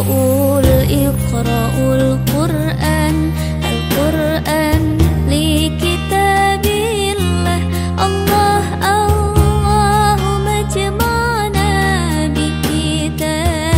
اقرأوا اقرأ القرآن القرآن لكتاب الله. الله اللهم اجمعنا بكتابك.